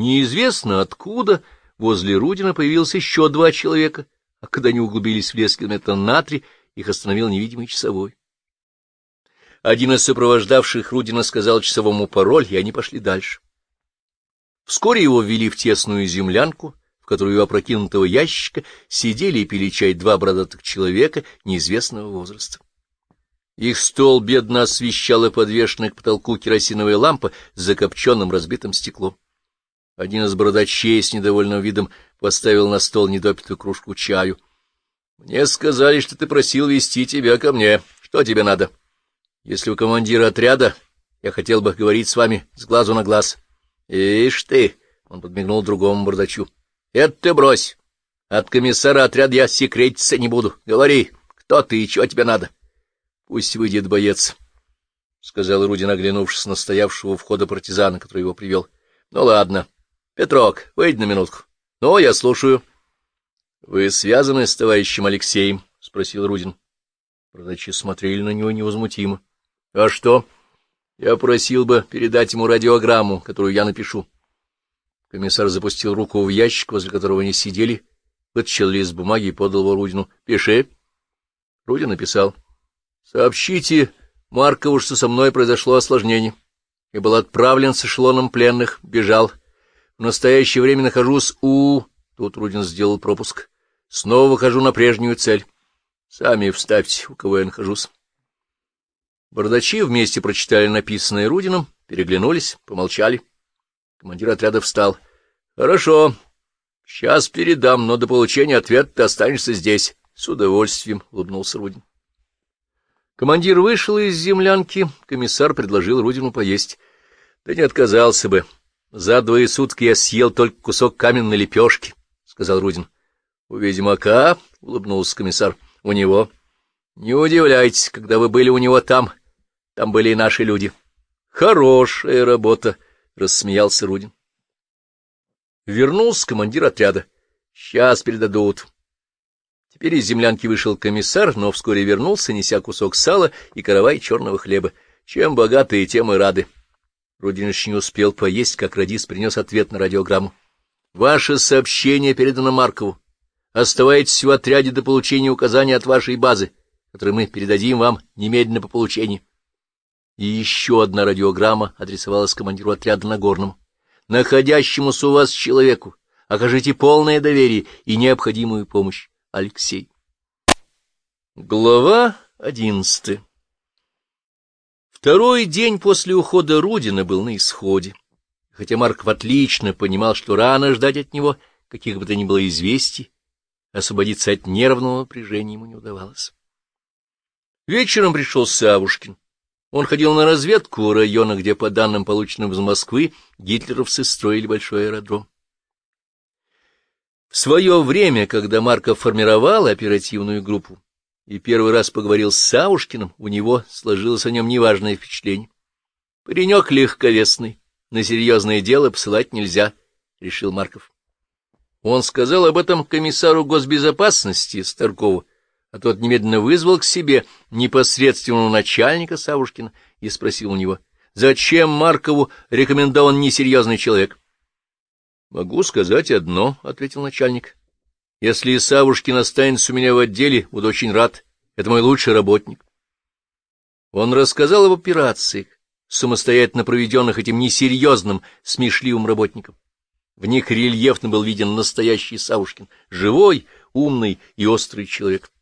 Неизвестно откуда возле Рудина появилось еще два человека, а когда они углубились в лес километра на три, их остановил невидимый часовой. Один из сопровождавших Рудина сказал часовому пароль, и они пошли дальше. Вскоре его ввели в тесную землянку, в которую у опрокинутого ящика сидели и пили чай два бородатых человека неизвестного возраста. Их стол бедно освещала подвешенная к потолку керосиновая лампа с закопченным разбитым стеклом. Один из бородачей с недовольным видом поставил на стол недопитую кружку чаю. — Мне сказали, что ты просил вести тебя ко мне. Что тебе надо? — Если у командира отряда, я хотел бы говорить с вами с глазу на глаз. — Ишь ты! — он подмигнул другому бардачу. — Это ты брось. От комиссара отряда я секретиться не буду. Говори, кто ты и чего тебе надо? — Пусть выйдет боец, — сказал Рудин, оглянувшись на стоявшего у входа партизана, который его привел. — Ну, ладно. —— Петрок, выйди на минутку. — Ну, я слушаю. — Вы связаны с товарищем Алексеем? — спросил Рудин. Продачи смотрели на него невозмутимо. — А что? Я просил бы передать ему радиограмму, которую я напишу. Комиссар запустил руку в ящик, возле которого они сидели, вытащил лист бумаги и подал его Рудину. — Пиши. Рудин написал. — Сообщите Маркову, что со мной произошло осложнение. Я был отправлен с эшелоном пленных, бежал. В настоящее время нахожусь у... Тут Рудин сделал пропуск. Снова выхожу на прежнюю цель. Сами вставьте, у кого я нахожусь. Бардачи вместе прочитали написанное Рудином, переглянулись, помолчали. Командир отряда встал. — Хорошо. Сейчас передам, но до получения ответа ты останешься здесь. С удовольствием, — улыбнулся Рудин. Командир вышел из землянки, комиссар предложил Рудину поесть. Да не отказался бы. За двое сутки я съел только кусок каменной лепешки, — сказал Рудин. — У ведьмака, — улыбнулся комиссар, — у него. — Не удивляйтесь, когда вы были у него там, там были и наши люди. — Хорошая работа, — рассмеялся Рудин. Вернулся командир отряда. — Сейчас передадут. Теперь из землянки вышел комиссар, но вскоре вернулся, неся кусок сала и каравай черного хлеба. Чем богатые, тем и рады. Рудинович не успел поесть, как радист принес ответ на радиограмму. — Ваше сообщение передано Маркову. Оставайтесь в отряде до получения указания от вашей базы, которое мы передадим вам немедленно по получении. И еще одна радиограмма адресовалась командиру отряда Нагорному. Находящемуся у вас человеку окажите полное доверие и необходимую помощь. Алексей. Глава одиннадцатая Второй день после ухода Рудина был на исходе. Хотя Марков отлично понимал, что рано ждать от него каких бы то ни было известий, освободиться от нервного напряжения ему не удавалось. Вечером пришел Савушкин. Он ходил на разведку района, где, по данным, полученным из Москвы, гитлеровцы строили большой аэродром. В свое время, когда Марков формировал оперативную группу, и первый раз поговорил с Савушкиным, у него сложилось о нем неважное впечатление. Паренек легковесный, на серьезное дело посылать нельзя, — решил Марков. Он сказал об этом комиссару госбезопасности Старкову, а тот немедленно вызвал к себе непосредственного начальника Савушкина и спросил у него, зачем Маркову рекомендован несерьезный человек. — Могу сказать одно, — ответил начальник. Если Савушкин останется у меня в отделе, буду очень рад. Это мой лучший работник. Он рассказал об операциях, самостоятельно проведенных этим несерьезным, смешливым работником. В них рельефно был виден настоящий Савушкин, живой, умный и острый человек.